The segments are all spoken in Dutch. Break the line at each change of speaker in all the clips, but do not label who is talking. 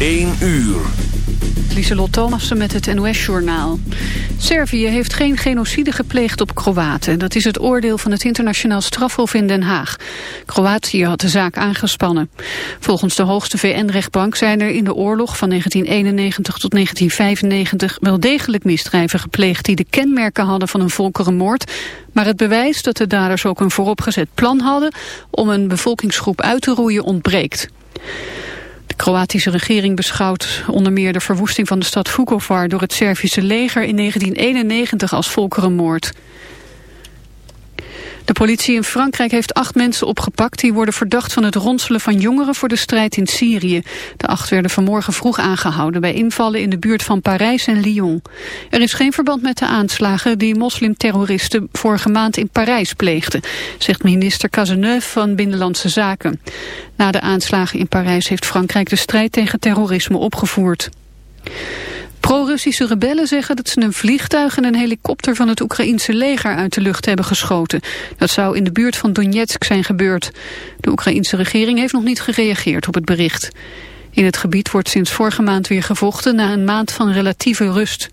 1 uur.
Lieselot Thomassen met het NOS-journaal. Servië heeft geen genocide gepleegd op Kroaten. Dat is het oordeel van het internationaal strafhof in Den Haag. Kroatië had de zaak aangespannen. Volgens de hoogste VN-rechtbank zijn er in de oorlog van 1991 tot 1995 wel degelijk misdrijven gepleegd die de kenmerken hadden van een volkerenmoord. Maar het bewijs dat de daders ook een vooropgezet plan hadden om een bevolkingsgroep uit te roeien ontbreekt. Kroatische regering beschouwt onder meer de verwoesting van de stad Vukovar door het Servische leger in 1991 als volkerenmoord. De politie in Frankrijk heeft acht mensen opgepakt... die worden verdacht van het ronselen van jongeren voor de strijd in Syrië. De acht werden vanmorgen vroeg aangehouden... bij invallen in de buurt van Parijs en Lyon. Er is geen verband met de aanslagen die moslimterroristen... vorige maand in Parijs pleegden... zegt minister Cazeneuve van Binnenlandse Zaken. Na de aanslagen in Parijs heeft Frankrijk de strijd tegen terrorisme opgevoerd. Pro-Russische rebellen zeggen dat ze een vliegtuig en een helikopter van het Oekraïense leger uit de lucht hebben geschoten. Dat zou in de buurt van Donetsk zijn gebeurd. De Oekraïense regering heeft nog niet gereageerd op het bericht. In het gebied wordt sinds vorige maand weer gevochten na een maand van relatieve rust.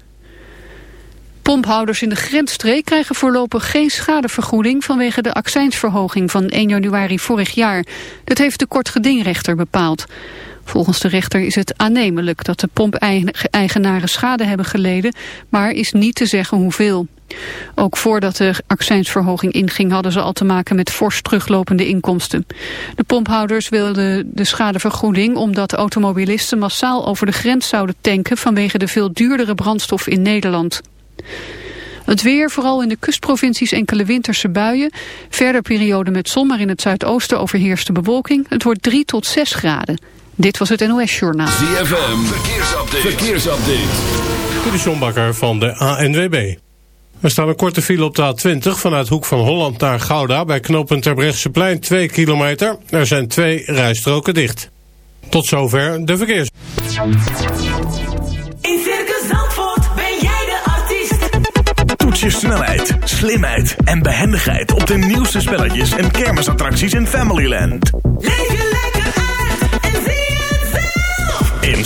Pomphouders in de grensstreek krijgen voorlopig geen schadevergoeding vanwege de accijnsverhoging van 1 januari vorig jaar. Dat heeft de kortgedingrechter bepaald. Volgens de rechter is het aannemelijk dat de pompeigenaren schade hebben geleden, maar is niet te zeggen hoeveel. Ook voordat de accijnsverhoging inging hadden ze al te maken met fors teruglopende inkomsten. De pomphouders wilden de schadevergoeding omdat automobilisten massaal over de grens zouden tanken vanwege de veel duurdere brandstof in Nederland. Het weer, vooral in de kustprovincies enkele winterse buien. Verder periode met zon, maar in het zuidoosten overheerst de bewolking. Het wordt 3 tot 6 graden. Dit was het NOS Journaal.
ZFM, verkeersupdate. verkeersupdate.
De Sjombakker van de ANWB. Er staat een korte file op de A20 vanuit Hoek van Holland naar Gouda... bij knooppunt Terbrechtseplein 2 kilometer. Er zijn twee rijstroken dicht. Tot zover de verkeers.
In Circus Zandvoort ben jij de artiest.
Toets je snelheid, slimheid en behendigheid... op de nieuwste spelletjes en kermisattracties in Familyland.
Leef je lekker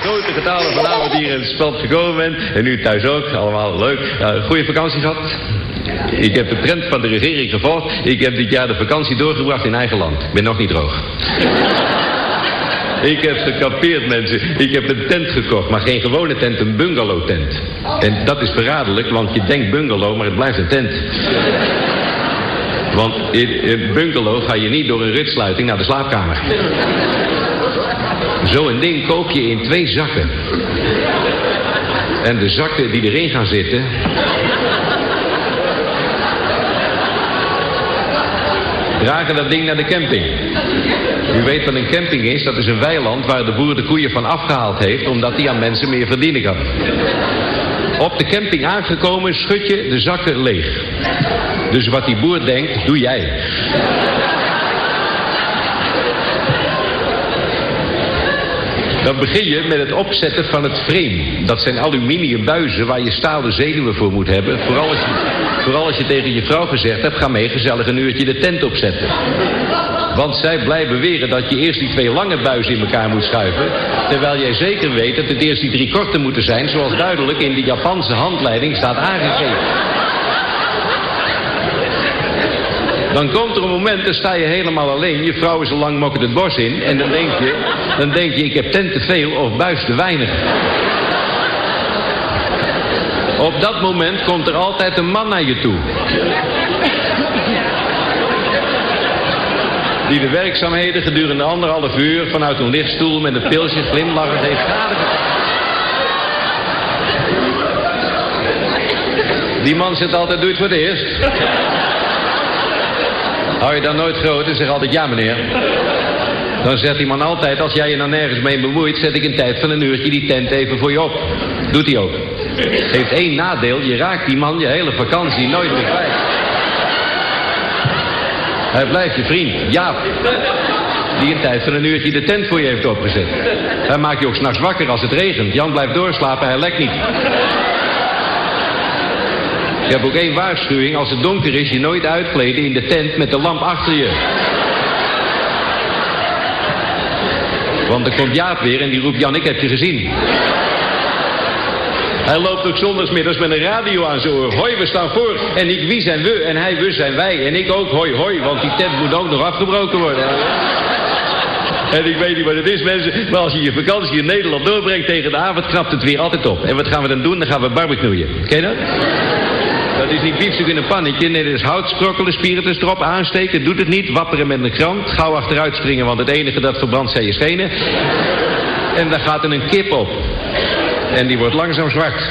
Grote getalen vanavond hier in het spel gekomen bent. En nu thuis ook. Allemaal leuk. Goede vakantie gehad. Ik heb de trend van de regering gevolgd. Ik heb dit jaar de vakantie doorgebracht in eigen land. Ik ben nog niet droog. Ik heb gekapeerd, mensen. Ik heb een tent gekocht, maar geen gewone tent, een bungalow tent. En dat is verraderlijk, want je denkt bungalow, maar het blijft een tent. Want in een bungalow ga je niet door een ritsluiting naar de slaapkamer. Zo'n ding koop je in twee zakken. En de zakken die erin gaan zitten... dragen dat ding naar de camping. U weet wat een camping is, dat is een weiland waar de boer de koeien van afgehaald heeft... omdat hij aan mensen meer verdienen kan. Op de camping aangekomen schud je de zakken leeg. Dus wat die boer denkt, doe jij. Dan begin je met het opzetten van het frame. Dat zijn aluminium buizen waar je stalen zenuwen voor moet hebben. Vooral als je, vooral als je tegen je vrouw gezegd hebt... ga mee gezellig een uurtje de tent opzetten. Want zij blijven beweren dat je eerst die twee lange buizen in elkaar moet schuiven... terwijl jij zeker weet dat het eerst die drie korte moeten zijn... zoals duidelijk in de Japanse handleiding staat aangegeven. Dan komt er een moment, dan sta je helemaal alleen. Je vrouw is al lang mokkend het bos in. En dan denk je, dan denk je ik heb tent te veel of buis te weinig. Op dat moment komt er altijd een man naar je toe. Die de werkzaamheden gedurende anderhalf uur vanuit een lichtstoel met een pilsje glimlachend heeft gadegedaan. Die man zit altijd, doe het voor het eerst. Hou je dan nooit groot en zeg altijd ja meneer. Dan zegt die man altijd, als jij je nou nergens mee bemoeit... zet ik een tijd van een uurtje die tent even voor je op. Doet hij ook. Heeft één nadeel, je raakt die man je hele vakantie nooit meer kwijt. Hij blijft je vriend, Jaap. Die een tijd van een uurtje de tent voor je heeft opgezet. Hij maakt je ook s'nachts wakker als het regent. Jan blijft doorslapen, hij lekt niet. Je hebt ook één waarschuwing. Als het donker is, je nooit uitkleden in de tent met de lamp achter je. Want dan komt Jaap weer en die roept Jan, ik heb je gezien. Hij loopt ook zondagsmiddags met een radio aan zijn oor. Hoi, we staan voor. En ik, wie zijn we? En hij, we zijn wij. En ik ook, hoi, hoi. Want die tent moet ook nog afgebroken worden. En ik weet niet wat het is, mensen. Maar als je je vakantie in Nederland doorbrengt tegen de avond, knapt het weer altijd op. En wat gaan we dan doen? Dan gaan we barbecueën. Ken je dat? Dat is niet biefstuk in een pannetje. Nee, dat is hout, sprokkelen, spiritus erop, aansteken. Doet het niet. Wapperen met een krant. Gauw achteruit springen, want het enige dat verbrandt zijn je schenen. En daar gaat er een kip op. En die wordt langzaam zwart.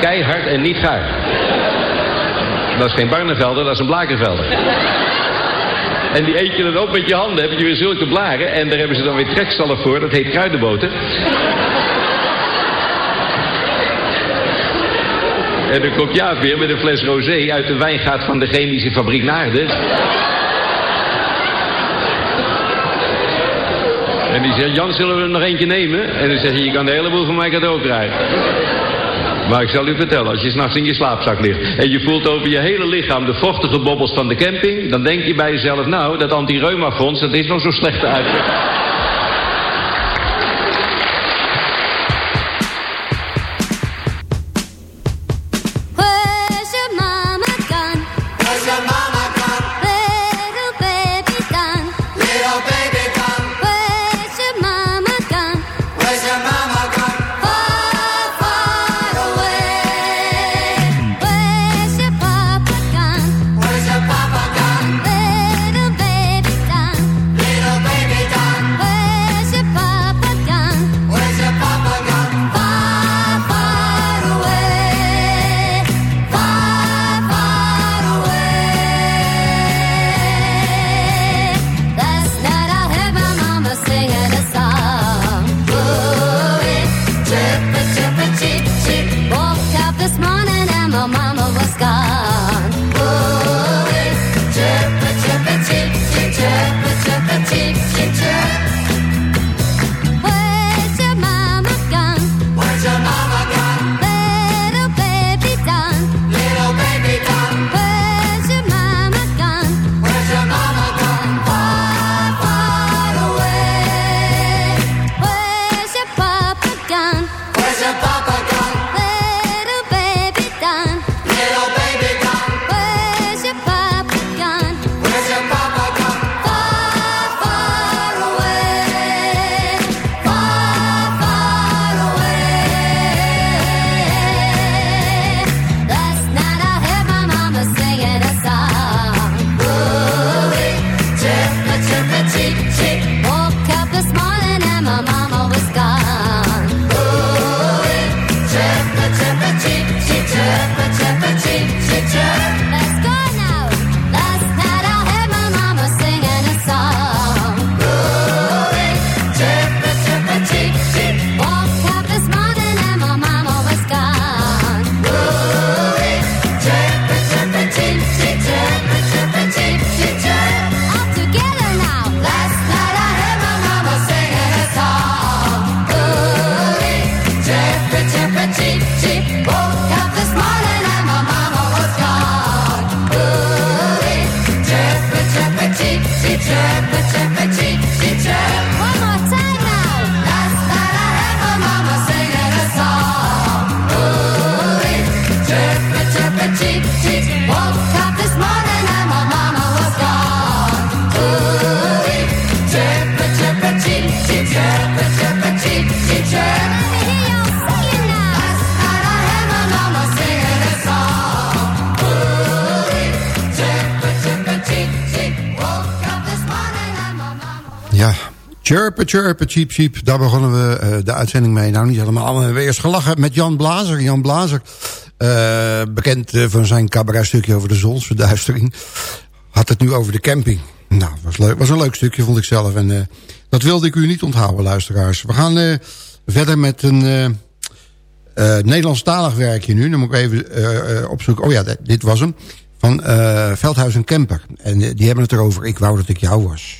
Keihard en niet gaar. Dat is geen Barnevelder, dat is een Blakervelder. En die eet je dan op met je handen. Heb je weer zulke blaren. En daar hebben ze dan weer trekzalf voor. Dat heet kruidenboter. En dan komt Jaap weer met een fles rosé uit de wijngaard van de chemische fabriek Naarden. En die zegt, Jan, zullen we er nog eentje nemen? En dan zeg je, je kan de hele boel van mij cadeau krijgen. Maar ik zal u vertellen, als je s'nachts in je slaapzak ligt... en je voelt over je hele lichaam de vochtige bobbels van de camping... dan denk je bij jezelf, nou, dat anti-reuma-fonds, dat is nog zo'n slechte uit.
Chirpen, cheap, cheap. Daar begonnen we eh, de uitzending mee. Nou, niet helemaal. We hebben eerst gelachen met Jan Blazer. Jan Blazer, eh, bekend eh, van zijn cabaretstukje over de zonsverduistering... had het nu over de camping. Nou, was, leuk, was een leuk stukje, vond ik zelf. En dat wilde ik u niet onthouden, luisteraars. We gaan verder met een Nederlandstalig werkje nu. Dan moet ik even opzoeken. Oh ja, dit, was hem. Van Veldhuis en Kemper. En die hebben het erover. Ik wou dat ik jou was.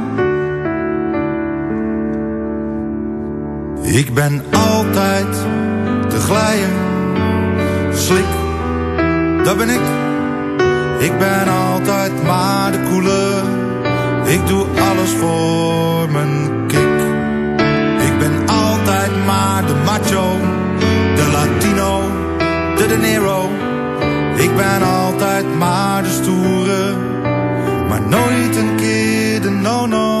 Ik ben altijd te glijden, slik, dat ben ik. Ik ben altijd maar de koele, ik doe alles voor mijn kick. Ik ben altijd maar de macho, de Latino, de De Niro. Ik ben altijd maar de stoere, maar nooit een keer de no-no.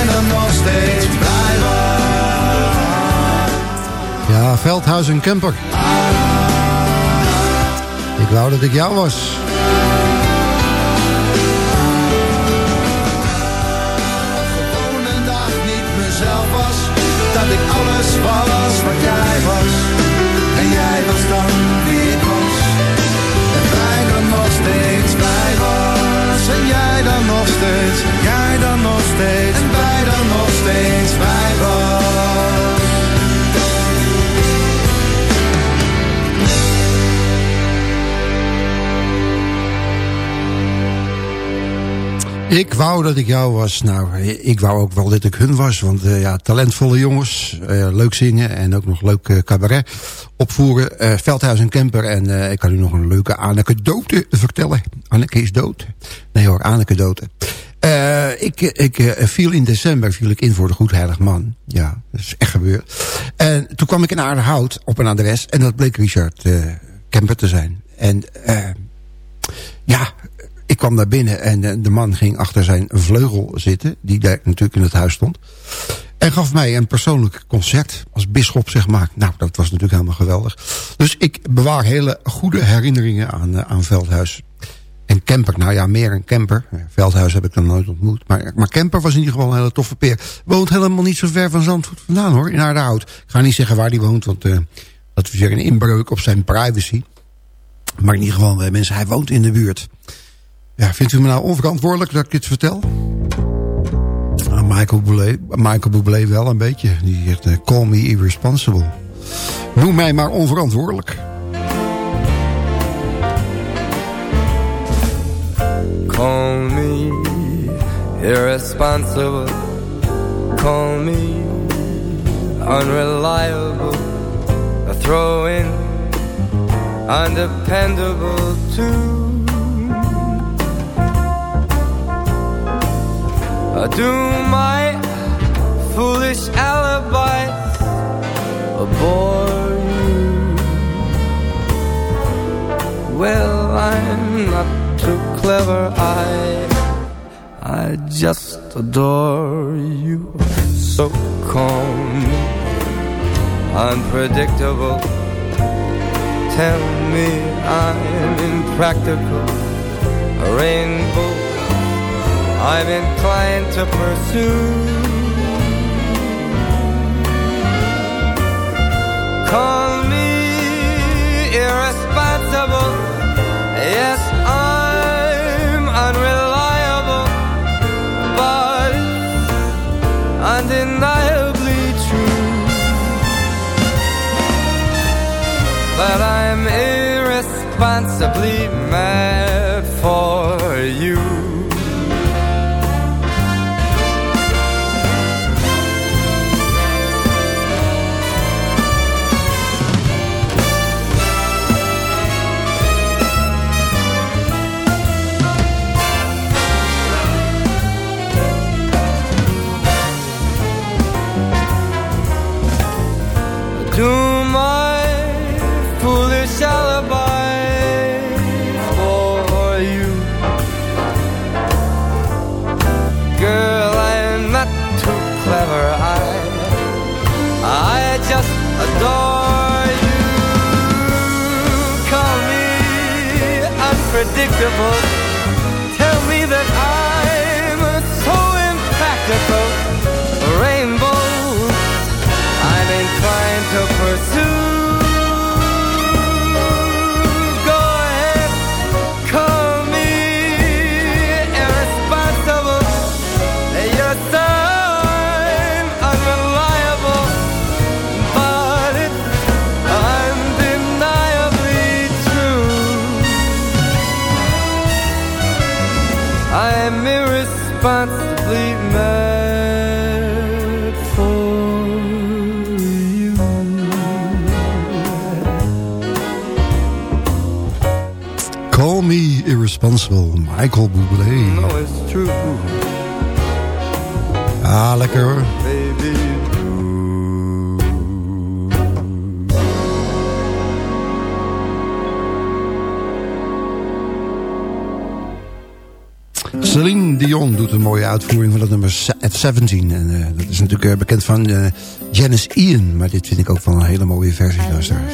En bijna nog steeds blij.
Ja, Veldhuis en Kemper. Ik wou dat ik jou was.
Gewoon een dag niet mezelf was. Dat ik alles was wat jij was. En jij was dan Ik
wou dat ik jou was. Nou, ik wou ook wel dat ik hun was. Want eh, ja, talentvolle jongens. eh, leuk zingen en ook nog leuk eh, cabaret opvoeren. Veldhuis en Kemper. En ik kan u nog een leuke anekdote vertellen. Anneke is dood. Nee hoor, anekdote. Ik ik viel in december viel ik in voor de Goedheilig Man. Ja, dat is echt gebeurd. En toen kwam ik in Aardehout op een adres. En dat bleek Richard eh, Kemper te zijn. En ja, ik kwam daar binnen en eh, de man ging achter zijn vleugel zitten. Die daar natuurlijk in het huis stond. En gaf mij een persoonlijk concert als bisschop, zeg maar. Nou, dat was natuurlijk helemaal geweldig. Dus ik bewaar hele goede herinneringen aan, eh, aan Veldhuis. En Kemper, nou ja, meer een Kemper. Veldhuis heb ik dan nooit ontmoet. Maar, maar Kemper was in ieder geval een hele toffe peer. Woont helemaal niet zo ver van Zandvoort vandaan hoor, in Aardehout. Ik ga niet zeggen waar die woont, want eh, dat is weer een inbreuk op zijn privacy. Maar in ieder geval, mensen, hij woont in de buurt. Ja, vindt u me nou onverantwoordelijk dat ik dit vertel? Ah, Michael, Bublé, Michael Bublé wel een beetje. Die zegt, eh, call me irresponsible. Noem mij maar onverantwoordelijk.
Call me irresponsible. Call me unreliable. A throw in undependable too. I do my foolish alibis bore you. Well, I'm not too clever. I I just adore you. So calm, unpredictable. Tell me I'm impractical. A rainbow I'm inclined to pursue. Call me irresponsible. Yes, I'm unreliable, but undeniably true that I'm irresponsibly unpredictable. Me irresponsible,
Michael Bublé.
No, it's true,
Ah, lekker hoor.
baby.
Celine Dion doet een mooie uitvoering van dat nummer Se- at 17. En eh, dat is natuurlijk eh, bekend van eh, Janice Ian. Maar dit vind ik ook wel een hele mooie versie. Luisteraars.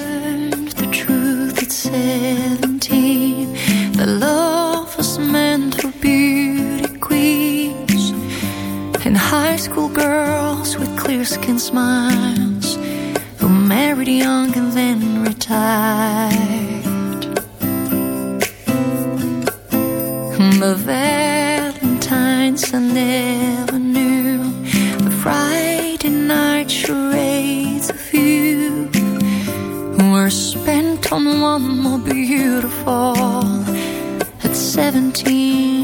Clear skin smiles Who married young and then retired The Valentines I never knew The Friday night charades of you were spent on one more beautiful. At 17,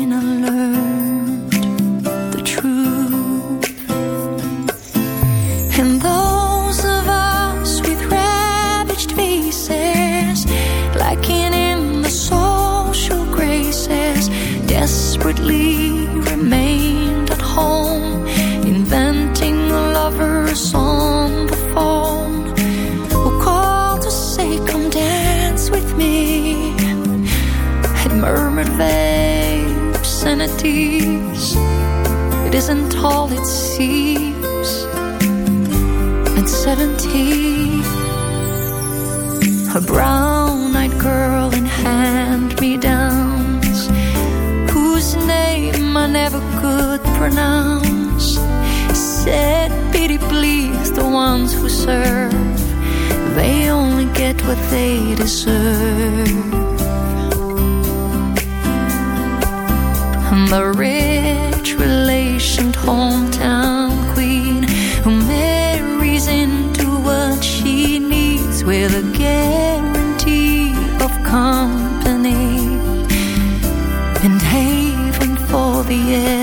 vague obscenities. It isn't all it seems. at 17. A brown-eyed girl in hand-me-downs Whose name I never could pronounce Said pity please the ones who serve They only get what they deserve the rich relationed hometown queen Who marries into what she needs With a guarantee of company And haven for the elderly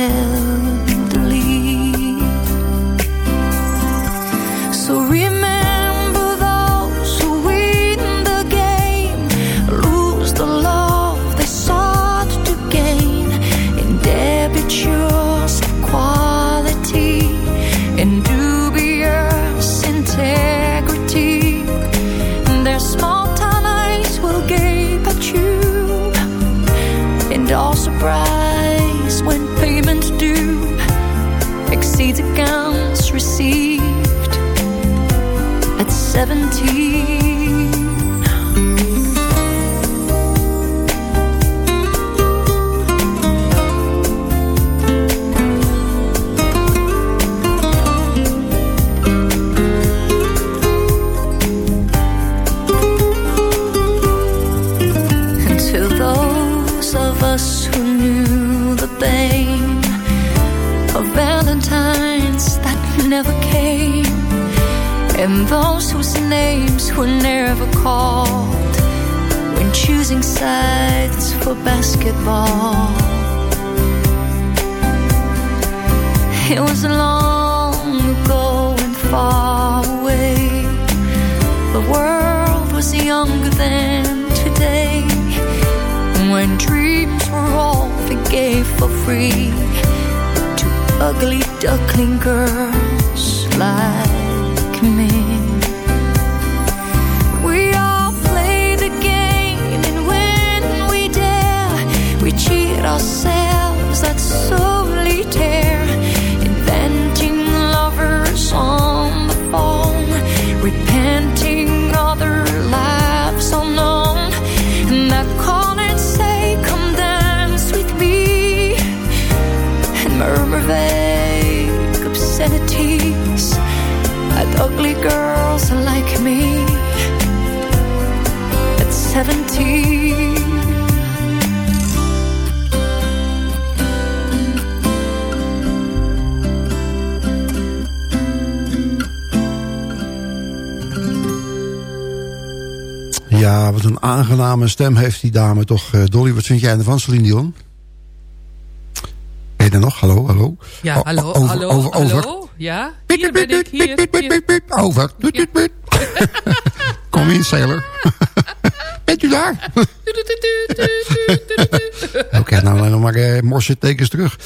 at 17 And to those of us who knew the pain of Valentines that never came, and those whose names were never called when choosing sides for basketball. It was long ago and far away. The world was younger than today. When dreams were all they gave for free to ugly duckling girls like ourselves. That's solitaire, inventing lovers on the phone, repenting other lives unknown, and that call and say, "Come dance with me," and murmur vague obscenities at ugly girls like me at 17.
Ja, wat een aangename stem heeft die dame toch. Eh, Dolly, wat vind jij ervan, Celine Dion? Ben je er nog? Hallo, hallo?
Ja,
O-
hallo,
over,
hallo,
over, over.
hallo. Ja, hier ben ik, hier, hier.
Over. Kom in, sailor. Bent u daar? Oké, nou alleen nog maar uh, morse tekens terug.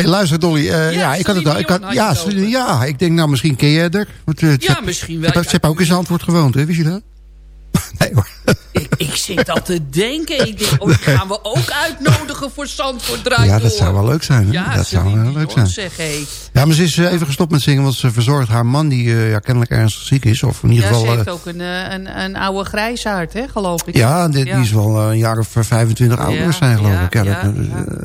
Hey, luister Dolly, eh, ja, ik had het al. Ik had, ja, Celine, ja, ik denk nou misschien ken er. Want, eh,
Ja, misschien wel,
Ze, hebben ook in zijn antwoord gewoond, hè? Wist je dat? Nee hoor.
Ik zit al te denken. Ik denk, oh, die gaan we ook uitnodigen voor Zandvoort draait
Ja, dat zou wel leuk zijn. Hè?
Ja,
dat zou wel leuk zijn.
Zeg, hey.
Ja, maar ze is eh, even gestopt met zingen, want ze verzorgt haar man die eh, ja, kennelijk ernstig ziek is. Of in ieder
Ja,
geval...
ze
eh,
heeft ook een, een, een oude grijsaard, hè, geloof ik.
ja, die, die is wel een jaar of eh, 25 ouder zijn, geloof ik. Ja, dat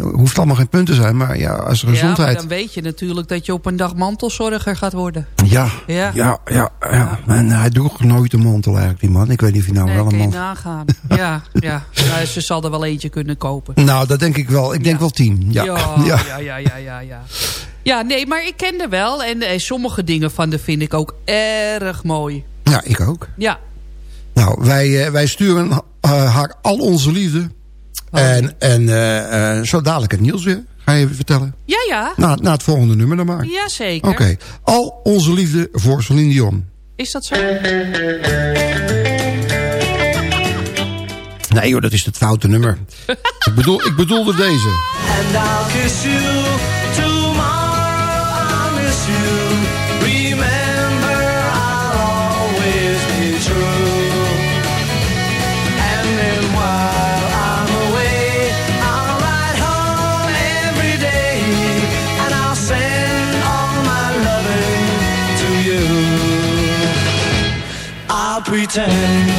hoeft allemaal geen punt te zijn, maar ja, als er
Ja,
gezondheid...
dan weet je natuurlijk dat je op een dag mantelzorger gaat worden.
Ja,
Ja.
ja, ja, En hij droeg nooit een mantel eigenlijk, die man. Ik weet niet of hij nou
Nee,
wel een mantel...
nagaan. Ja, ja. Nou, ze zal er wel eentje kunnen kopen.
Nou, dat denk ik wel. Ik denk wel tien. Ja.
Ja, ja, ja, ja, ja, ja, nee, maar ik ken haar wel. En, eh, sommige dingen van haar vind ik ook erg mooi.
Ja, ik ook.
Ja,
Nou, wij, eh, wij sturen eh, haar al onze liefde.
Oh.
En, en eh, eh, zo dadelijk het nieuws weer. Ga je even vertellen?
ja, ja.
Na, na het volgende nummer dan maar.
Jazeker.
Oké. Al onze liefde voor Celine Dion.
Is dat zo?
Nee hoor, dat is het foute nummer. ik, bedoel, ik bedoelde deze.
And I'll kiss you I miss you. Remember, I'll always be true. And then while I'm away, I'll ride home every day. And I'll send all my love to you. I'll
pretend.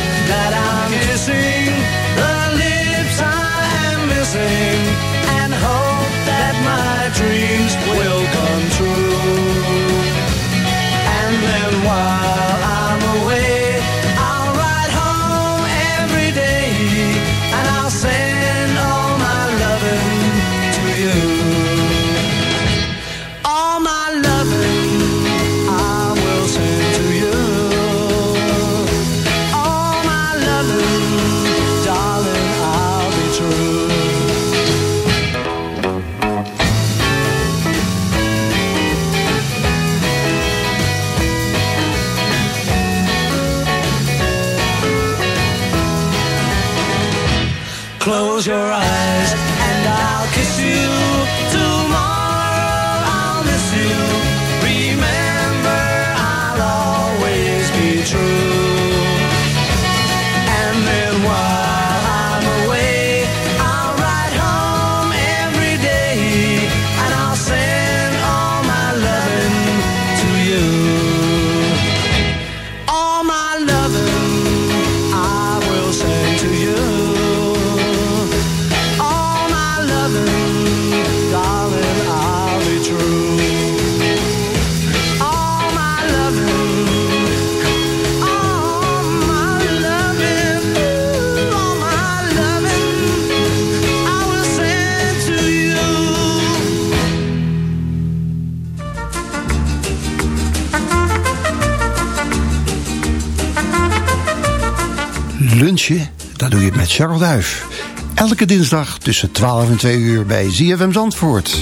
Charles Duif. Elke dinsdag tussen 12 en 2 uur bij ZFM Zandvoort.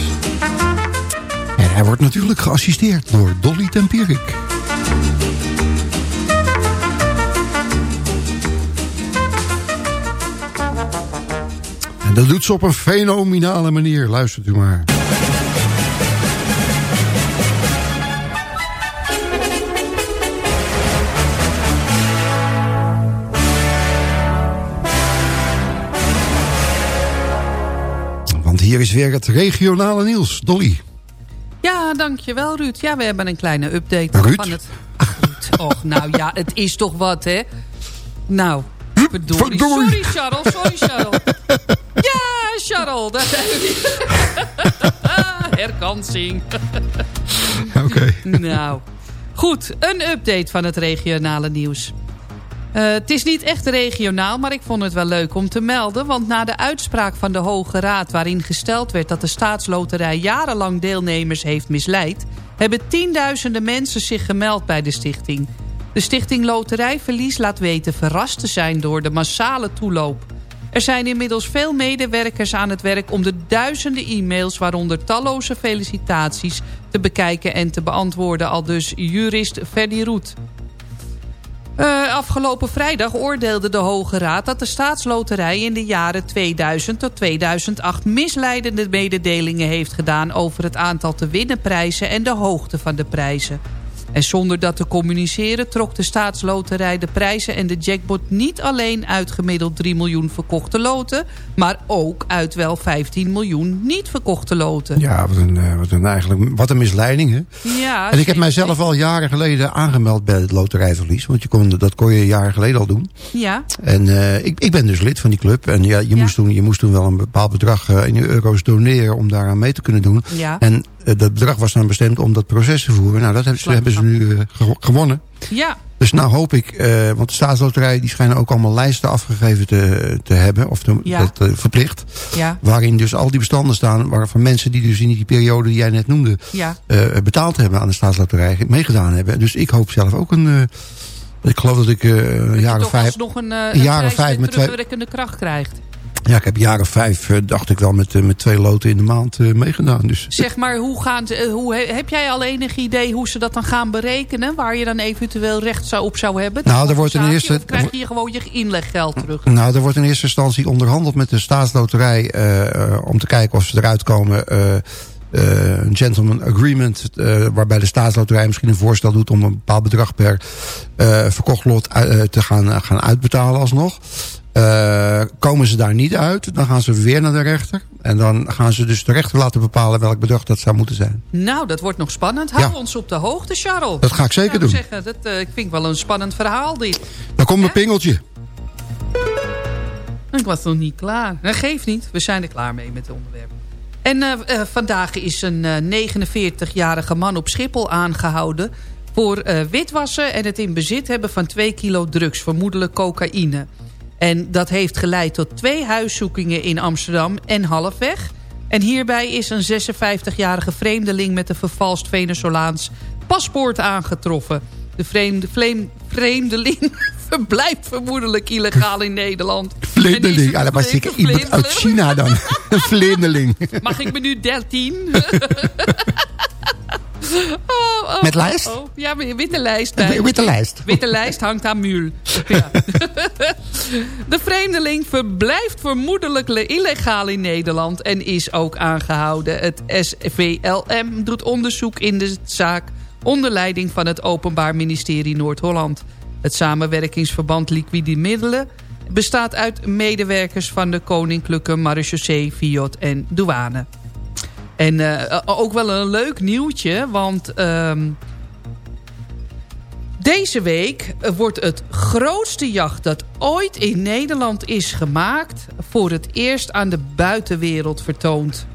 En hij wordt natuurlijk geassisteerd door Dolly Tempierik. En dat doet ze op een fenomenale manier. Luistert u maar. Hier is weer het regionale nieuws. Dolly.
Ja, dankjewel Ruud. Ja, we hebben een kleine update
Ruud?
van het... Ruud. Och, nou ja, het is toch wat, hè? Nou, verdorie.
Verdorie.
Sorry, Charles. Sorry, Charles. Ja, Charles. Daar zijn we. Herkansing.
Oké.
Nou, goed. Een update van het regionale nieuws. Eh, het is niet echt regionaal, maar ik vond het wel leuk om te melden. Want na de uitspraak van de Hoge Raad waarin gesteld werd... dat de staatsloterij jarenlang deelnemers heeft misleid... hebben tienduizenden mensen zich gemeld bij de stichting. De stichting Loterijverlies laat weten verrast te zijn door de massale toeloop. Er zijn inmiddels veel medewerkers aan het werk om de duizenden e-mails... waaronder talloze felicitaties te bekijken en te beantwoorden... al dus jurist Ferdy Roet. Eh, afgelopen vrijdag oordeelde de Hoge Raad dat de staatsloterij in de jaren 2000 tot 2008 misleidende mededelingen heeft gedaan over het aantal te winnen prijzen en de hoogte van de prijzen. En zonder dat te communiceren trok de staatsloterij de prijzen en de jackpot niet alleen uit gemiddeld 3 miljoen verkochte loten, maar ook uit wel 15 miljoen niet verkochte loten.
Ja, wat een, eh, wat een, eigenlijk, wat een misleiding, hè?
Ja,
En ik heb mijzelf al jaren geleden aangemeld bij het loterijverlies. Want je kon, dat kon je jaren geleden al doen.
Ja,
En eh, ik, ik ben dus lid van die club. En ja, je, Moest, toen, je moest toen wel een bepaald bedrag eh, in euro's doneren om daaraan mee te kunnen doen.
Ja.
En dat bedrag was dan bestemd om dat proces te voeren. Nou, dat hebben, ze, hebben ze nu eh, gewo- gewonnen.
ja,
Dus nou hoop ik, eh, want de staatsloterij die schijnen ook allemaal lijsten afgegeven te, te hebben. Of te,
Ja.
dat, eh, verplicht.
ja,
Waarin dus al die bestanden staan waarvan mensen die dus in die periode die jij net noemde...
ja.
eh, betaald hebben aan de staatsloterij, meegedaan hebben. Dus ik hoop zelf ook een... eh, ik geloof dat ik eh een jaar of
toch
vijf...
alsnog een, eh,
een
prijs
vijf
met terugwerkende kracht krijgt.
Ja, ik heb jaren vijf, eh, dacht ik wel, met, eh, met twee loten in de maand eh, meegedaan. Dus
Zeg maar, hoe gaan ze, hoe, he- heb jij al enig idee hoe ze dat dan gaan berekenen? Waar je dan eventueel recht zou, op zou hebben?
Nou, er wordt in eerste-
Of krijg je gewoon je inleggeld terug?
Nou, er wordt in eerste instantie onderhandeld met de staatsloterij... om te kijken of ze eruit komen... een gentleman agreement... waarbij de staatsloterij misschien een voorstel doet... om een bepaald bedrag per verkocht lot te gaan, gaan uitbetalen alsnog. Eh, komen ze daar niet uit, dan gaan ze weer naar de rechter. En dan gaan ze dus de rechter laten bepalen welk bedrag dat zou moeten zijn.
Nou, dat wordt nog spannend. Hou
Ja.
ons op de hoogte, Charles.
Dat ga ik zeker doen.
Zeggen, dat eh, ik vind wel een spannend verhaal, dit.
Dan komt een pingeltje.
Ik was nog niet klaar. Dat geeft niet. We zijn er klaar mee met het onderwerp. En eh, vandaag is een eh, 49-jarige man op Schiphol aangehouden... voor witwassen en het in bezit hebben van 2 kilo drugs, vermoedelijk cocaïne. En dat heeft geleid tot twee huiszoekingen in Amsterdam en halfweg. En hierbij is een 56-jarige vreemdeling met een vervalst Venezolaans paspoort aangetroffen. De vreemde, vreem- vreemdeling verblijft vermoedelijk illegaal in Nederland.
Vlinderling. Ah, dat was zeker iemand uit China dan. Een.
Mag ik me nu 13? Oh, oh,
Met lijst?
oh. Ja, witte lijst. Bij.
witte lijst.
Witte lijst hangt aan muur. Ja. De vreemdeling verblijft vermoedelijk illegaal in Nederland... en is ook aangehouden. Het SVLM doet onderzoek in de zaak... onder leiding van het Openbaar Ministerie Noord-Holland. Het samenwerkingsverband Liquide Middelen... bestaat uit medewerkers van de Koninklijke Marechaussee, Fiat en Douane. En eh, ook wel een leuk nieuwtje, want... ehm, deze week wordt het grootste jacht dat ooit in Nederland is gemaakt... voor het eerst aan de buitenwereld vertoond.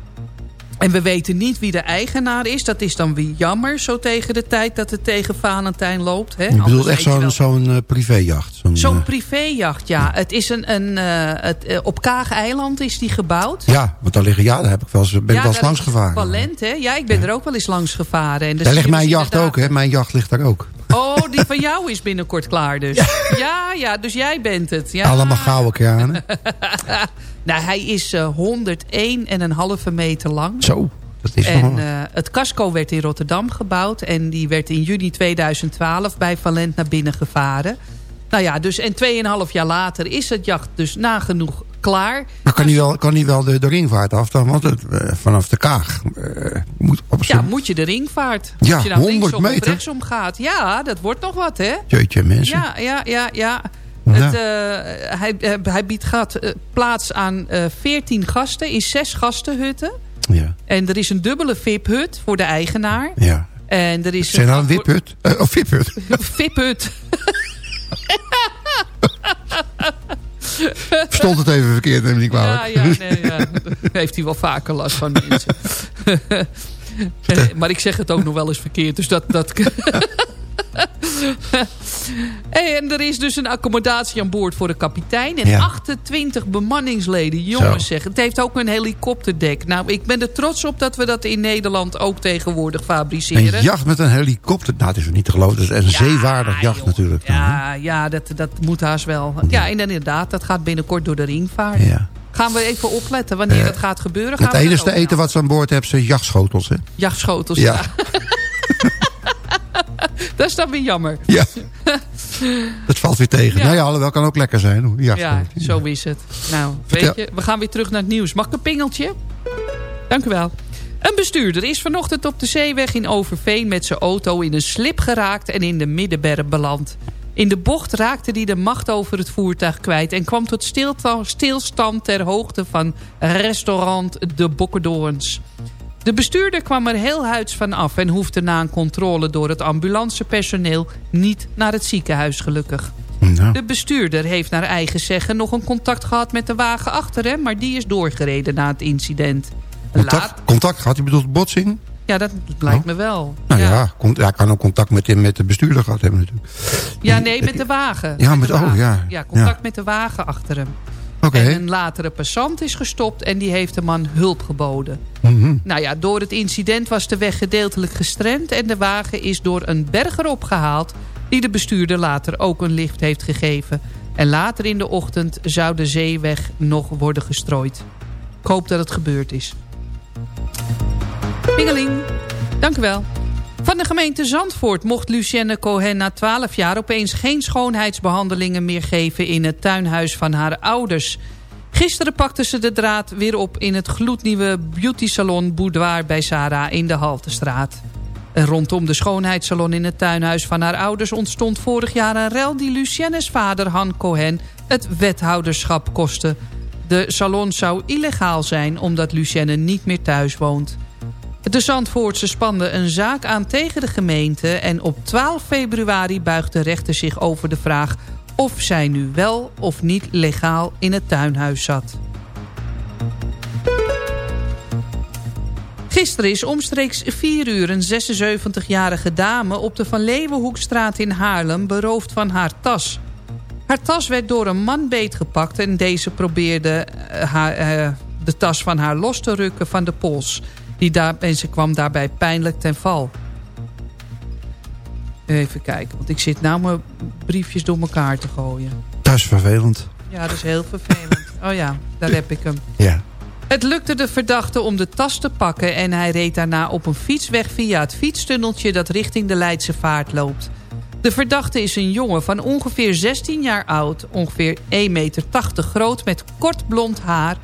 En we weten niet wie de eigenaar is. Dat is dan weer jammer, zo tegen de tijd dat het tegen Valentijn loopt. Hè?
Je bedoelt echt zo'n eh, privéjacht. Zo'n, eh,
privéjacht, ja. Het is een, een, eh, het, op Kaag-eiland is die gebouwd.
ja, want daar liggen, ja, daar heb ik wel eens, ben ik wel eens langs gevaren.
Valent, hè? Ja, ik ben er ook wel eens langs gevaren. En
Daar ligt mijn
dus
jacht
inderdaad-
ook, hè. Mijn jacht ligt daar ook.
Oh, die van jou is binnenkort klaar dus. Ja, ja, dus jij bent het. Ja.
Allemaal gouden kranen.
nou, hij is eh 101,5 meter lang.
Zo, dat is
En eh, het casco werd in Rotterdam gebouwd. En die werd in juni 2012 bij Valent naar binnen gevaren. Nou ja, dus en 2,5 jaar later is het jacht dus nagenoeg klaar.
Maar kan hij wel, kan hij wel de, de ringvaart af dan? Want het, eh, vanaf de Kaag eh, moet op
Ja, moet je de ringvaart.
Ja,
Als je nou
100
linksom of
meter.
rechtsom gaat. Ja, dat wordt nog wat, hè?
Jeetje, mensen.
Ja, ja, ja, ja.
Ja.
Het, eh, hij, eh, hij biedt gaat, eh, plaats aan 14 gasten in zes gastenhutten.
Ja.
En er is een dubbele VIP-hut voor de eigenaar.
Ja.
En er is
Zijn een wiphut? Eh, of viphut?
VIP-hut.
Stond het even verkeerd, neem ik niet
Ja,
kwalijk.
ja, nee, ja. Heeft hij wel vaker last van mensen. Maar ik zeg het ook nog wel eens verkeerd. Dus dat... dat en er is dus een accommodatie aan boord voor de kapitein. En
Ja.
28 bemanningsleden. Jongens
Zo.
zeg. Het heeft ook een helikopterdek. Nou, ik ben er trots op dat we dat in Nederland ook tegenwoordig fabriceren.
Een jacht met een helikopter. Nou, het is niet te geloven. Het is een zeewaardig jacht natuurlijk. dan?
Ja, ja dat, dat moet haast wel. Ja, en inderdaad, dat gaat binnenkort door de ringvaart.
Ja.
Gaan we even opletten wanneer dat gaat gebeuren. Gaan
Het
dat
enige eten wat ze aan boord hebben zijn jachtschotels. Hè?
Jachtschotels,
Ja.
ja. dat is dan weer jammer.
Ja. Dat valt weer tegen.
Ja.
Nou ja, alhoewel kan ook lekker zijn.
Ja, zo is het. Nou,
Vertel.
weet je, we gaan weer terug naar het nieuws. Mag ik een pingeltje? Dank u wel. Een bestuurder is vanochtend op de zeeweg in Overveen met zijn auto in een slip geraakt en in de middenberm beland. In de bocht raakte hij de macht over het voertuig kwijt en kwam tot stilstand ter hoogte van restaurant De Bokkendoorns. De bestuurder kwam er heel huids van af en hoefde na een controle door het ambulancepersoneel niet naar het ziekenhuis gelukkig.
Nou,
De bestuurder heeft naar eigen zeggen nog een contact gehad met de wagen achter hem... maar die is doorgereden na het incident. Laat,
contact, contact gehad, je bedoelt botsing?
ja, dat lijkt me wel.
Nou ja,
ja.
hij kan ook contact met de, met de bestuurder gehad hebben natuurlijk.
Ja, nee, met de wagen.
Ja, met- oh,
wagen.
ja.
Ja, contact
Ja.
met de wagen achter hem. En een latere passant is gestopt en die heeft de man hulp geboden.
Mhm.
Nou ja, door het incident was de weg gedeeltelijk gestremd... en de wagen is door een berger opgehaald... die de bestuurder later ook een lift heeft gegeven. En later in de ochtend zou de zeeweg nog worden gestrooid. Ik hoop dat het gebeurd is. Pingeling, dank u wel. Van de gemeente Zandvoort mocht Lucienne Cohen na 12 jaar... opeens geen schoonheidsbehandelingen meer geven... in het tuinhuis van haar ouders. Gisteren pakten ze de draad weer op in het gloednieuwe beautysalon Boudoir bij Sarah in de Haltestraat. Rondom de schoonheidssalon in het tuinhuis van haar ouders ontstond vorig jaar een rel die Luciennes vader Han Cohen het wethouderschap kostte. De salon zou illegaal zijn omdat Lucienne niet meer thuis woont. De Zandvoortse spande een zaak aan tegen de gemeente... en op 12 februari buigt de rechter zich over de vraag... of zij nu wel of niet legaal in het tuinhuis zat. Gisteren is omstreeks 4 uur een 76-jarige dame... op de Van Leeuwenhoekstraat in Haarlem beroofd van haar tas. Haar tas werd door een man beetgepakt... en deze probeerde eh, haar, eh, de tas van haar los te rukken van de pols... Die daar, en ze kwam daarbij pijnlijk ten val. Even kijken, want ik zit nou mijn briefjes door elkaar te gooien.
Dat is vervelend.
Ja, dat is heel vervelend. Oh ja, daar heb ik hem.
Ja.
Het lukte de verdachte om de tas te pakken... en hij reed daarna op een fietsweg via het fietstunneltje... dat richting de Leidse Vaart loopt. De verdachte is een jongen van ongeveer 16 jaar oud... ongeveer 1,80 meter groot met kort blond haar.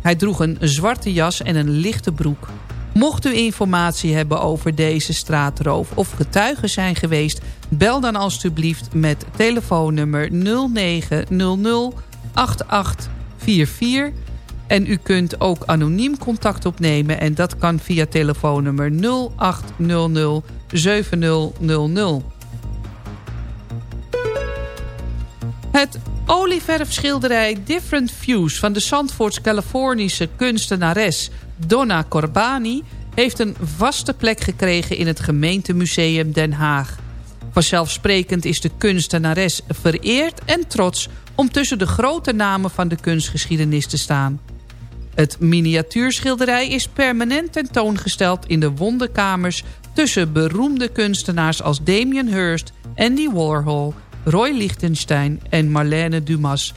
Hij droeg een zwarte jas en een lichte broek. Mocht u informatie hebben over deze straatroof of getuigen zijn geweest... bel dan alstublieft met telefoonnummer 0900 8844... En u kunt ook anoniem contact opnemen. En dat kan via telefoonnummer 0800 7000. Het olieverfschilderij Different Views van de Zandvoorts-Californische kunstenares Donna Corbani... heeft een vaste plek gekregen in het gemeentemuseum Den Haag. Vanzelfsprekend is de kunstenares vereerd en trots... om tussen de grote namen van de kunstgeschiedenis te staan. Het miniatuurschilderij is permanent tentoongesteld in de wonderkamers... tussen beroemde kunstenaars als Damien Hirst, Andy Warhol... Roy Lichtenstein en Marlene Dumas.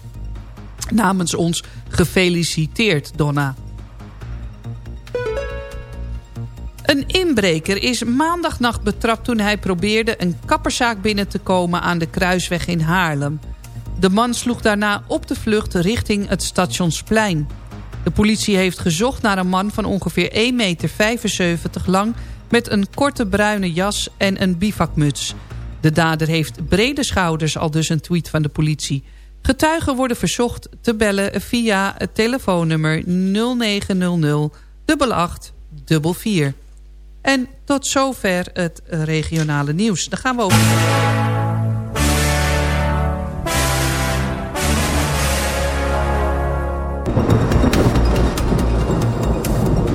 Namens ons gefeliciteerd, Donna. Een inbreker is maandagnacht betrapt toen hij probeerde een kapperszaak binnen te komen aan de Kruisweg in Haarlem. De man sloeg daarna op de vlucht richting het Stationsplein. De politie heeft gezocht naar een man van ongeveer 1,75 meter lang... met een korte bruine jas en een bivakmuts. De dader heeft brede schouders, al dus een tweet van de politie. Getuigen worden verzocht te bellen via het telefoonnummer 0900 88 44. En tot zover het regionale nieuws. Dan gaan we over...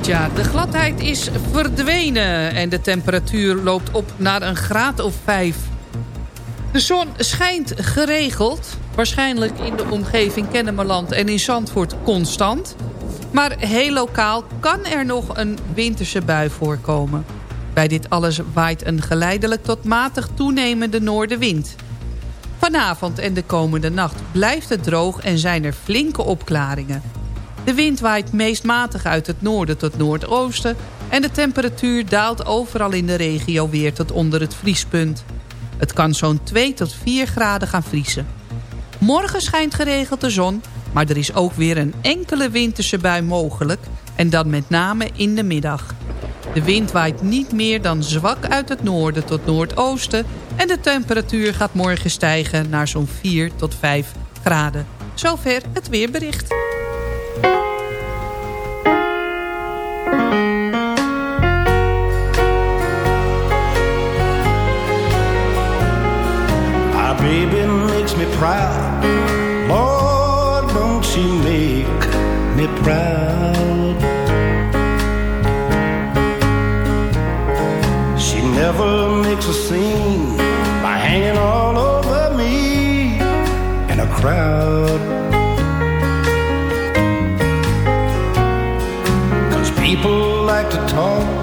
Ja, de gladheid is verdwenen en de temperatuur loopt op naar een graad of 5. De zon schijnt geregeld, waarschijnlijk in de omgeving Kennemerland en in Zandvoort constant. Maar heel lokaal kan er nog een winterse bui voorkomen. Bij dit alles waait een geleidelijk tot matig toenemende noordenwind. Vanavond en de komende nacht blijft het droog en zijn er flinke opklaringen. De wind waait meest matig uit het noorden tot noordoosten... en de temperatuur daalt overal in de regio weer tot onder het vriespunt. Het kan zo'n 2 tot 4 graden gaan vriezen. Morgen schijnt geregeld de zon, maar er is ook weer een enkele winterse bui mogelijk... en dan met name in de middag. De wind waait niet meer dan zwak uit het noorden tot noordoosten... en de temperatuur gaat morgen stijgen naar zo'n 4 tot 5 graden. Zover het weerbericht.
Proud. Lord, don't she make me proud? She never makes a scene by hanging all over me in a crowd. Cause people like to talk.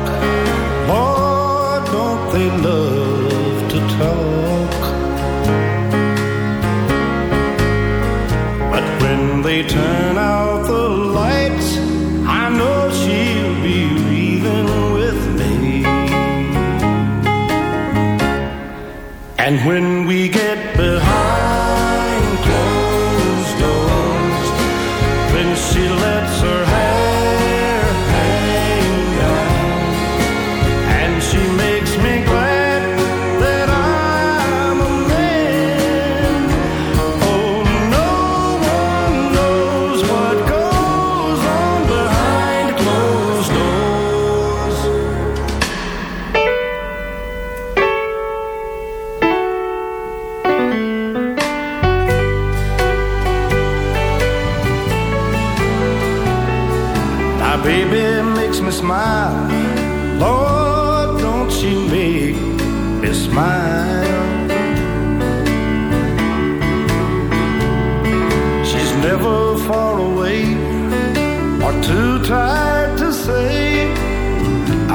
Turn out the lights, I know she'll be leaving with me. And when we get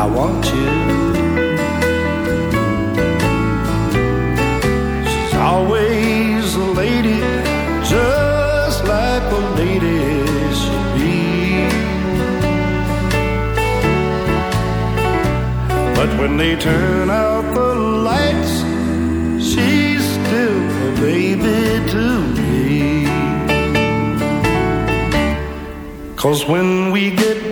I want you. She's always a lady, just like a lady should be. But when they turn out the lights, she's still a baby to me. Cause when we get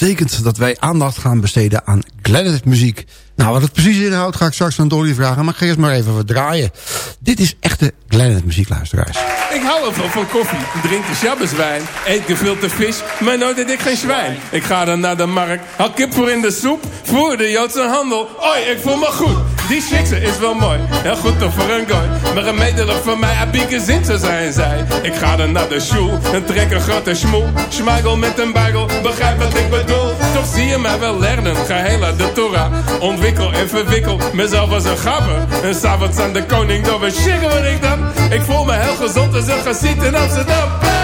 betekent dat wij aandacht gaan besteden aan Gladys muziek. Nou, wat het precies inhoudt ga ik straks van Dolly vragen. Maar ik ga eerst maar even wat draaien. Dit is echte Gladys muziek, luisteraars.
Ik hou wel van, koffie, drink de shabbeswijn, eet gevilte vis, maar nooit eet ik geen zwijn. Ik ga dan naar de markt, haal kip voor in de soep, voer de Joodse handel. Oi, ik voel me goed, die chicse is wel mooi, heel goed toch voor een gooi. Maar een medelig van mij, abieke zin zou zijn zij. Ik ga dan naar de school en trek een grote schmoel. Schmagel met een bagel, begrijp wat ik bedoel. Toch zie je mij wel lernen, ga de Torah. Ontwikkel en verwikkel, mezelf als een gabber. En s'avonds aan de koning, door een chicken word ik dan. Ik voel me heel gezond als een gesiet in Amsterdam.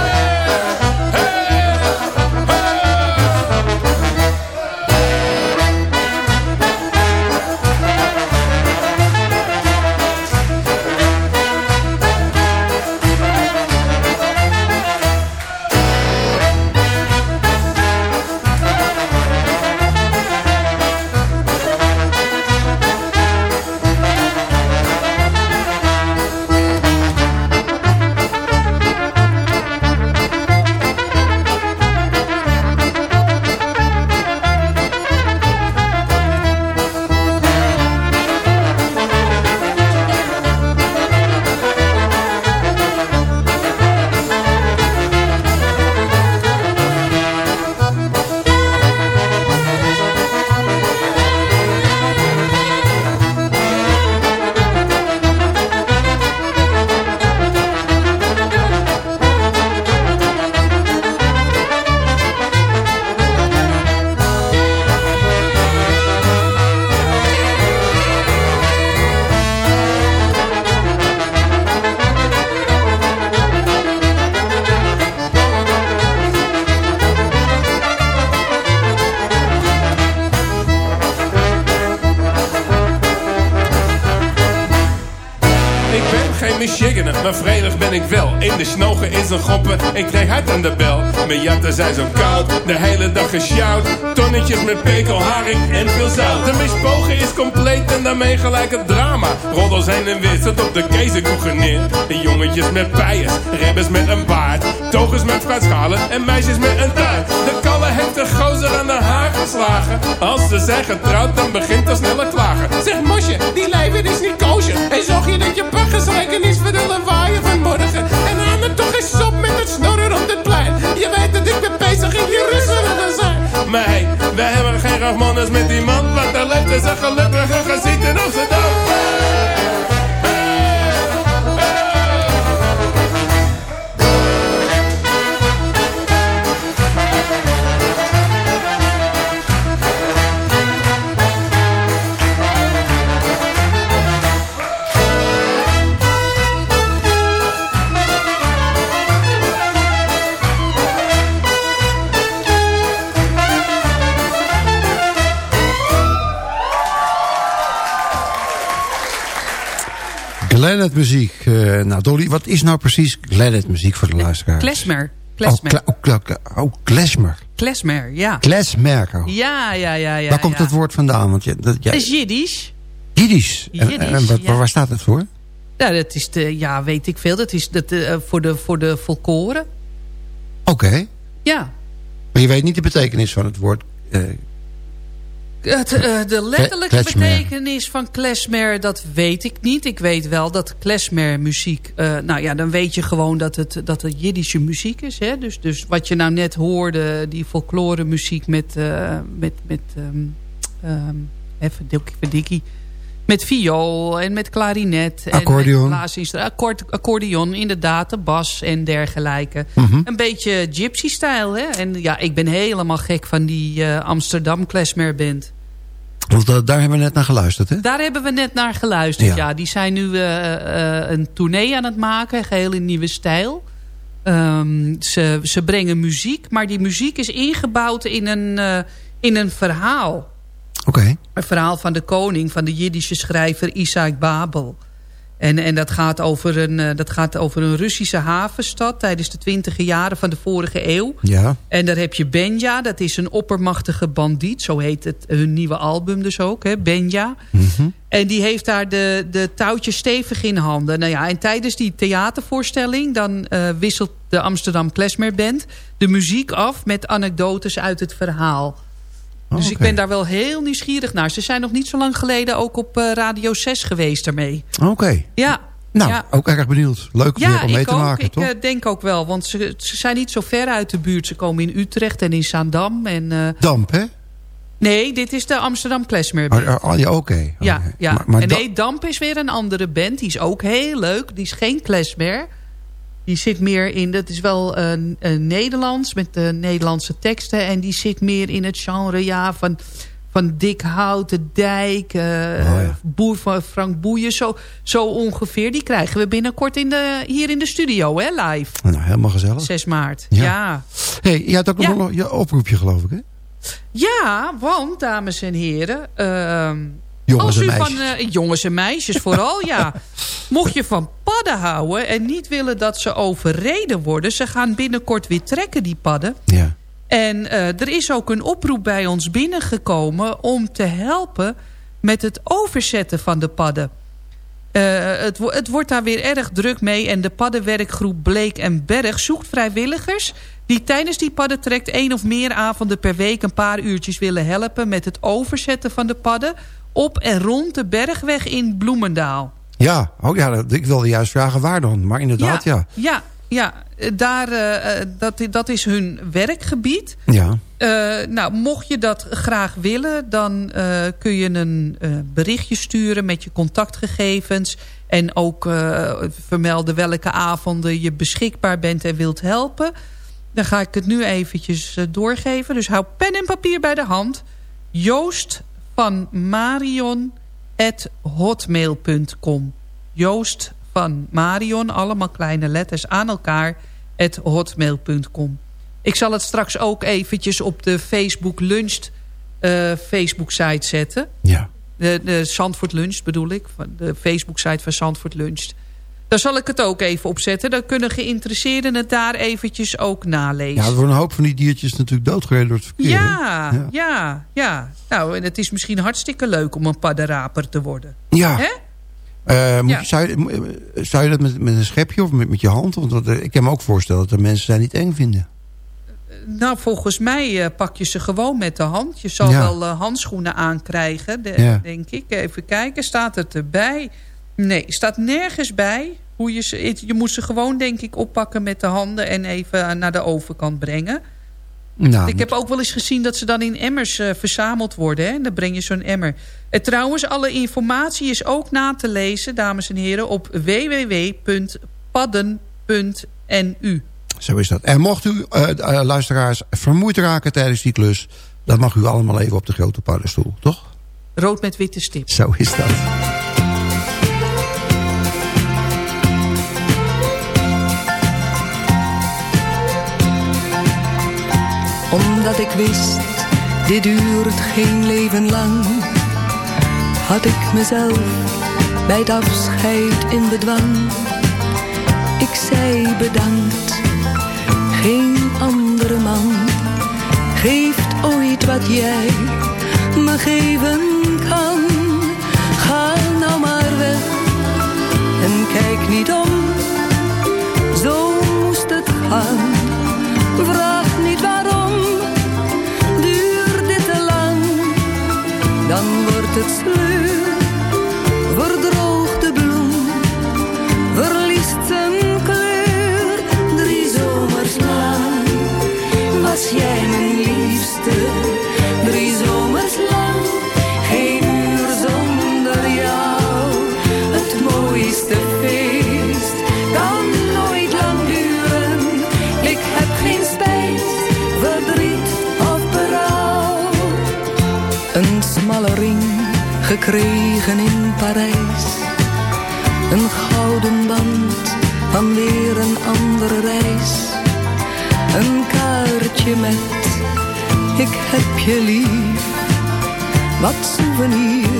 Zijn zo koud, de hele dag gesjouwd. Tonnetjes met pekel, haring en veel zout. De mispogen is compleet en daarmee gelijk het drama. Roddels heen en weer, zit op de kezenkoegen neer. De jongetjes met pijers, rebbers met een baard. Togers met fruitschalen en meisjes met een taart. De kalle heeft een gozer aan de haar geslagen. Als ze zijn getrouwd, dan begint er sneller klagen. Zeg mosje, die leven is niet koosje. En zorg je dat je pakgeslijken is voor de lawaai vanmorgen. En aan het toch eens op Maar hey, wij hebben geen rachmanners met die man. Want daar leeft een gelukkige geziet in Amsterdam.
Gladys muziek. Eh, nou Dolly, wat is nou precies Gladys muziek voor de luisteraars?
Klesmer.
Oh, kla- oh, kla- oh, klezmer.
Klezmer, ja.
Klezmer. oh.
Ja, ja, ja, ja.
Daar komt
ja.
het woord vandaan. Want je, dat,
is Jiddisch.
Jiddisch. En- wat-
ja.
Waar staat het voor?
Ja, dat is de, ja, weet ik veel. Dat is dat, eh, voor, de, voor de volkoren.
Oké.
Ja.
Maar je weet niet de betekenis van het woord... eh,
Het, eh, de letterlijke betekenis van klezmer, dat weet ik niet. Ik weet wel dat klezmer muziek... eh, nou ja, dan weet je gewoon dat het, dat het Jiddische muziek is. Hè? Dus, dus wat je nou net hoorde, die folklore muziek met... eh, met, met ehm, ehm, even dikkie. Met viool en met klarinet.
Accordeon.
En akkoord, accordeon, inderdaad, de bas en dergelijke.
Mhm.
Een beetje gypsy-stijl, hè. En ja, ik ben helemaal gek van die Amsterdam Klezmer Band.
Want da- daar hebben we net naar geluisterd, hè?
Daar hebben we net naar geluisterd,
Ja.
ja. Die zijn nu eh, eh, een tournee aan het maken, geheel in nieuwe stijl. Ehm, ze, ze brengen muziek, maar die muziek is ingebouwd in een, eh, in een verhaal.
Oké.
Een verhaal van de koning, van de Jiddische schrijver Isaac Babel. En, en dat, gaat over een, eh, dat gaat over een Russische havenstad tijdens de twintige jaren van de vorige eeuw.
Ja.
En daar heb je Benja, dat is een oppermachtige bandiet. Zo heet het hun nieuwe album dus ook, hè, Benja.
Mhm.
En die heeft daar de, de touwtjes stevig in handen. Nou ja, en tijdens die theatervoorstelling... dan eh, wisselt de Amsterdam Klezmer Band de muziek af... met anekdotes uit het verhaal.
Oh,
dus ik ben daar wel heel nieuwsgierig naar. Ze zijn nog niet zo lang geleden ook op eh, Radio 6 geweest daarmee.
Oké.
Ja.
Nou,
ja.
ook erg benieuwd. Leuk weer
Ja,
om mee
ik
te
ook.
maken,
ik
toch?
eh, denk ook wel. Want ze, ze zijn niet zo ver uit de buurt. Ze komen in Utrecht en in Zaandam. En, eh,
Damp, hè?
nee, dit is de Amsterdam Klezmer Band.
Oh, oh, ja, oké.
Ja, ja.
Maar, maar
en nee, Damp is weer een andere band. Die is ook heel leuk. Die is geen klezmer. Die zit meer in, dat is wel een, een Nederlands met de Nederlandse teksten. En die zit meer in het genre ja, van, van Dick Hout, de Dijk, eh Boer van Frank Boeien. Zo, zo ongeveer. Die krijgen we binnenkort in de, hier in de studio, hè, live.
Nou, helemaal gezellig.
6 maart.
Ja.
ja.
hey, je had ook
Ja.
nog je oproepje, geloof ik, hè?
Ja, want, dames en heren...
Jongens
als
en
u
meisjes.
van eh, jongens en meisjes vooral, ja. Mocht je van padden houden en niet willen dat ze overreden worden... ze gaan binnenkort weer trekken, die padden.
Ja.
En eh, er is ook een oproep bij ons binnengekomen... om te helpen met het overzetten van de padden. Eh, het, wo- het wordt daar weer erg druk mee. En de paddenwerkgroep Bleek en Berg zoekt vrijwilligers... die tijdens die paddentrek één of meer avonden per week... een paar uurtjes willen helpen met het overzetten van de padden... op en rond de Bergweg in Bloemendaal.
Ja, oh ja, ik wilde juist vragen waar dan. Maar inderdaad, ja.
Ja, ja eh, daar, eh, eh, dat, dat is hun werkgebied.
Ja.
Nou, mocht je dat graag willen, dan kun je een berichtje sturen met je contactgegevens. En ook vermelden welke avonden je beschikbaar bent en wilt helpen. Dan ga ik het nu eventjes doorgeven. Dus hou pen en papier bij de hand. Joost van Marion at hotmail.com. Joost van Marion, allemaal kleine letters aan elkaar, at hotmail.com. Ik zal het straks ook eventjes op de Facebook Lunch eh, Facebook site zetten.
Ja.
De, de Zandvoort Lunch bedoel ik. De Facebook site van Zandvoort Lunch. Daar zal ik het ook even op zetten. Dan kunnen geïnteresseerden het daar eventjes ook nalezen.
Ja, er worden een hoop van die diertjes natuurlijk doodgereden door het verkeer.
Ja,
Ja.
ja, ja, Nou, en het is misschien hartstikke leuk om een paddenraper te worden.
Ja.
Hè?
Eh, moet
Ja.
zou, je, zou je dat met, met een schepje of met, met je hand? Want dat, eh, ik kan me ook voorstellen dat er mensen zijn die het eng vinden.
Nou, volgens mij eh, pak je ze gewoon met de hand. Je zal
Ja.
wel eh, handschoenen aankrijgen, de- denk ik. Even kijken, staat het erbij? Nee, staat nergens bij. Hoe je, ze, je moet ze gewoon, denk ik, oppakken met de handen... en even naar de overkant brengen.
Nou,
ik heb ook wel eens gezien dat ze dan in emmers eh, verzameld worden. Hè? En dan breng je zo'n emmer. En trouwens, alle informatie is ook na te lezen, dames en heren... op www.padden.nu.
Zo is dat. En mocht u, eh, eh, luisteraars, vermoeid raken tijdens die klus... dan mag u allemaal even op de grote paddenstoel, toch?
Rood met witte stip.
Zo is dat.
ik wist, dit duurt geen leven lang, had ik mezelf bij het afscheid in bedwang. Ik zei bedankt, geen andere man geeft ooit
wat jij me geven kan. Wordt het gekregen in Parijs. Een gouden band van weer een andere reis. Een kaartje met ik heb je lief. Wat souvenirs,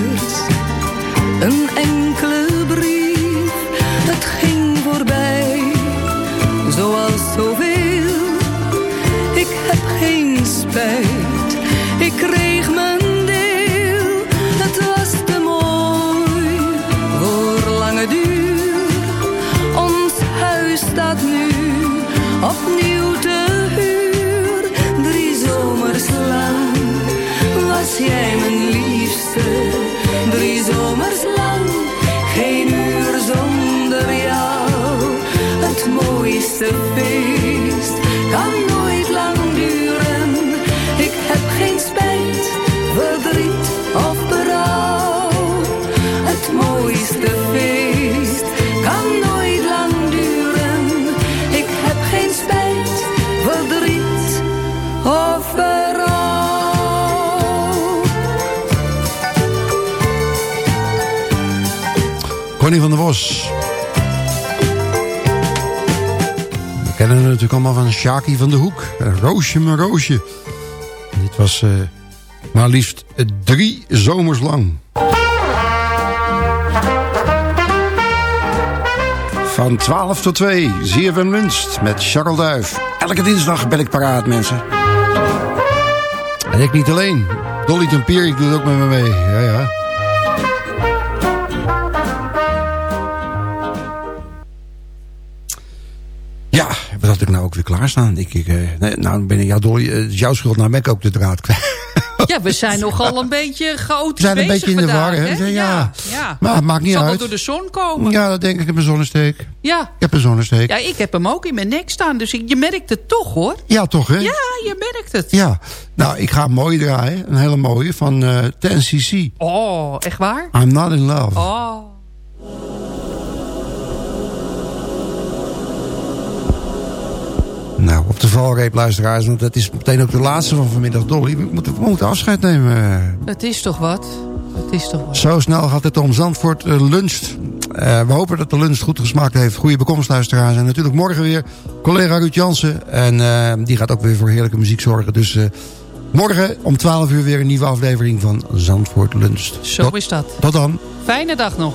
opnieuw te huur. Drie zomers lang was jij mijn liefste. Drie zomers lang, geen uur zonder jou. Het mooiste feest
Connie van der Bos. We kennen hem natuurlijk allemaal van Shaki van de Hoek. Roosje mijn roosje. Dit was eh, maar liefst eh, drie zomers lang. Van 12 tot 2, ZFM Lunst met Charles Duif. Elke dinsdag ben ik paraat, mensen. En ik niet alleen. Dolly Tempier, ik doe het ook met me mee. Ja, ja. Had ik nou ook weer klaarstaan? Ik, ik, eh, nee, nou ben ik, ja Dolly, eh, het is jouw schuld, nou ben ik ook de draad kwijt.
Ja, we zijn nogal een beetje chaotisch
We zijn een beetje in de war, hè? Ja.
ja.
Maar het maakt niet
Zal
uit.
door de zon komen.
Ja, dat denk ik. Ik heb een zonnesteek. Ik
Ja.
heb een zonnesteek.
Ja, ik heb hem ook in mijn nek staan. Dus ik- je merkt het toch, hoor.
Ja, toch, hè?
Ja, je merkt het.
Ja. Nou, ik ga een mooie draaien. Een hele mooie van eh 10cc.
Oh, echt waar?
I'm not in love.
Oh.
Op de valreep, luisteraars. Want dat is meteen ook de laatste van vanmiddag, Dolly. We moeten, we moeten afscheid nemen.
Het is toch wat? Het is toch wat?
Zo snel gaat het om Zandvoort uh, luncht. Uh, we hopen dat de lunch goed gesmaakt heeft. Goede bekomst, luisteraars. En natuurlijk morgen weer collega Ruud Jansen. En uh, die gaat ook weer voor heerlijke muziek zorgen. Dus morgen om 12 uur weer een nieuwe aflevering van Zandvoort luncht.
Zo
tot,
is dat.
Tot dan.
Fijne dag nog.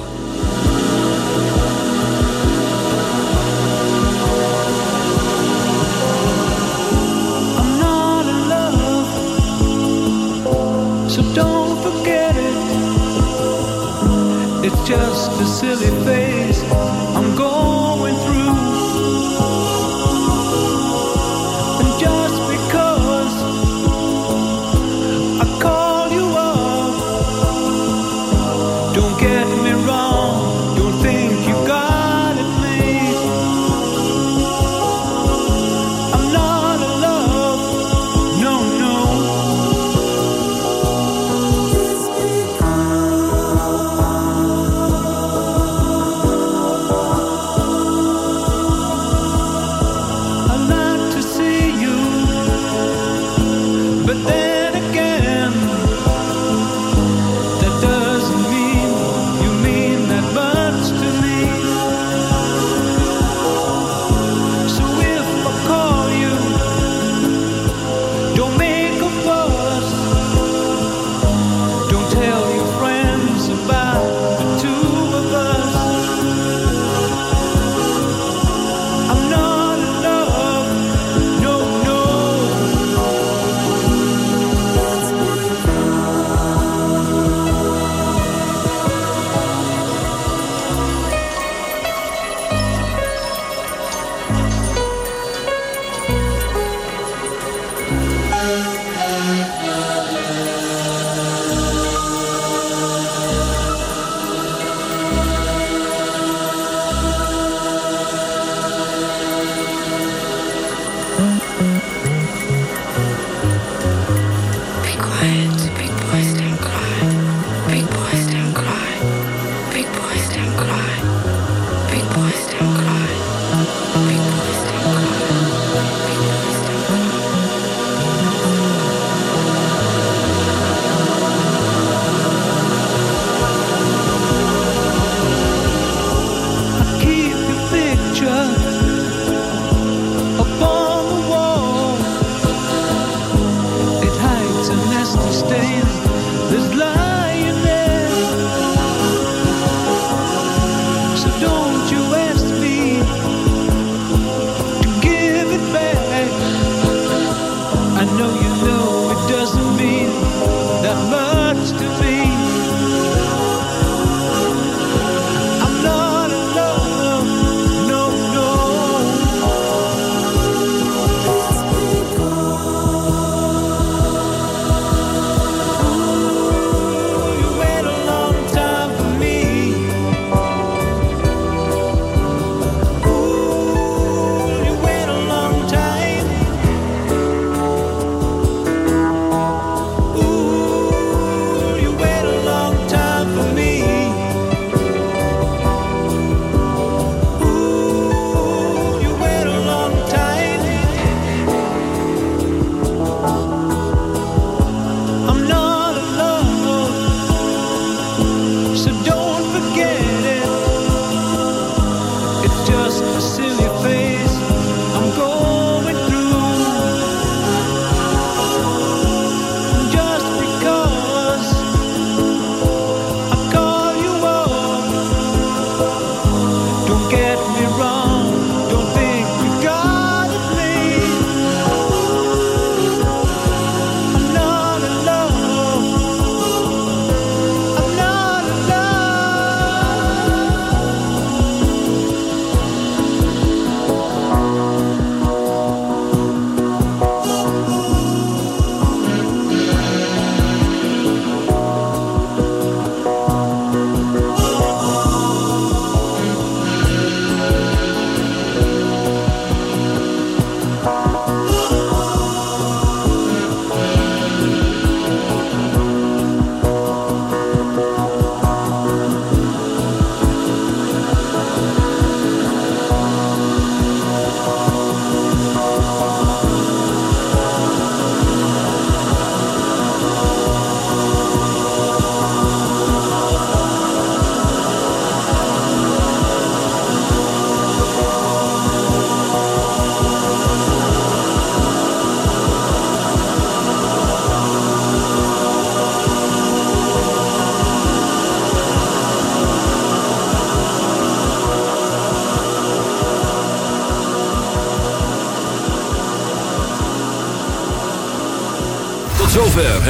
A silly
face.